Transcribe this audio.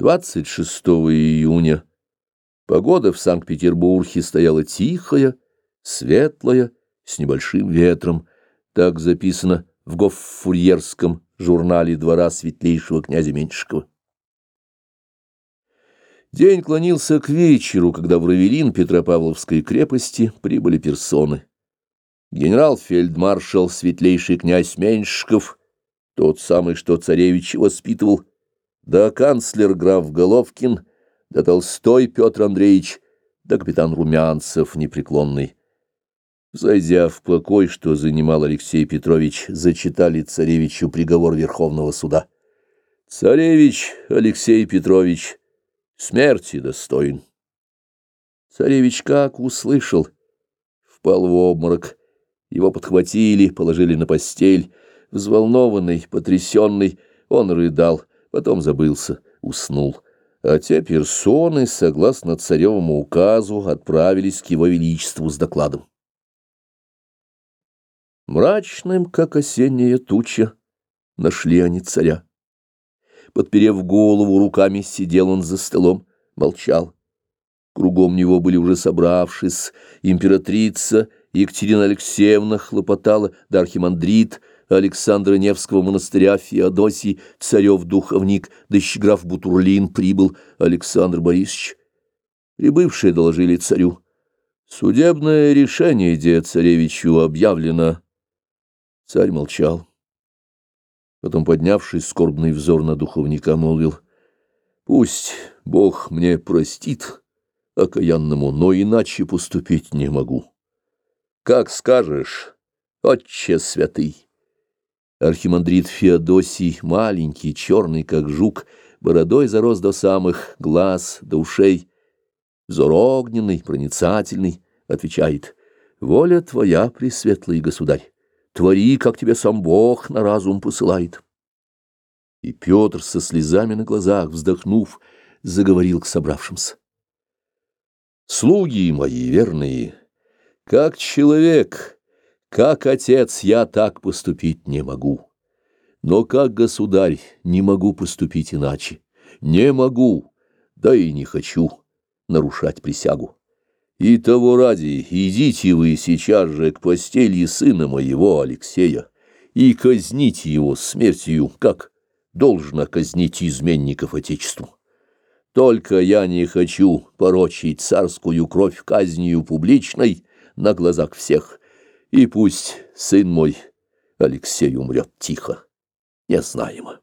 26 июня погода в Санкт-Петербурге стояла тихая, светлая, с небольшим ветром. Так записано в гоффурьерском журнале двора светлейшего князя Меньшикова. День клонился к вечеру, когда в Равелин Петропавловской крепости прибыли персоны. Генерал-фельдмаршал светлейший князь Меньшиков, тот самый, что царевич воспитывал, да канцлер граф Головкин, да Толстой Петр Андреевич, да капитан Румянцев непреклонный. Зайдя в покой, что занимал Алексей Петрович, зачитали царевичу приговор Верховного суда. «Царевич Алексей Петрович, смерти достоин». Царевич как услышал, впал в обморок. Его подхватили, положили на постель. Взволнованный, потрясенный, он рыдал потом забылся, уснул. А те персоны, согласно царевому указу, отправились к его величеству с докладом. Мрачным, как осенняя туча, нашли они царя. Подперев голову руками, сидел он за столом, молчал. Кругом него были уже собравшись императрица Екатерина Алексеевна хлопотала, да архимандрит Александра Невского монастыря Феодосий, царев-духовник, дощеграф Бутурлин прибыл Александр Борисович. Прибывшие доложили царю. Судебное решение, где царевичу объявлено. Царь молчал. Потом, поднявшись, скорбный взор на духовника молвил. Пусть Бог мне простит окаянному, но иначе поступить не могу. Как скажешь, отче святый. Архимандрит Феодосий, маленький, черный, как жук, бородой зарос до самых глаз, до ушей, взор огненный, проницательный, отвечает, «Воля твоя, пресветлый государь, твори, как тебе сам Бог на разум посылает». И Петр со слезами на глазах, вздохнув, заговорил к собравшимся. «Слуги мои верные, как человек...» Как отец я так поступить не могу. Но как государь не могу поступить иначе. Не могу, да и не хочу нарушать присягу. И того ради идите вы сейчас же к постели сына моего Алексея и казните его смертью, как должно казнить изменников Отечеству. Только я не хочу порочить царскую кровь казнью публичной на глазах всех, и пусть сын мой Алексей умрет тихо, незнаемо.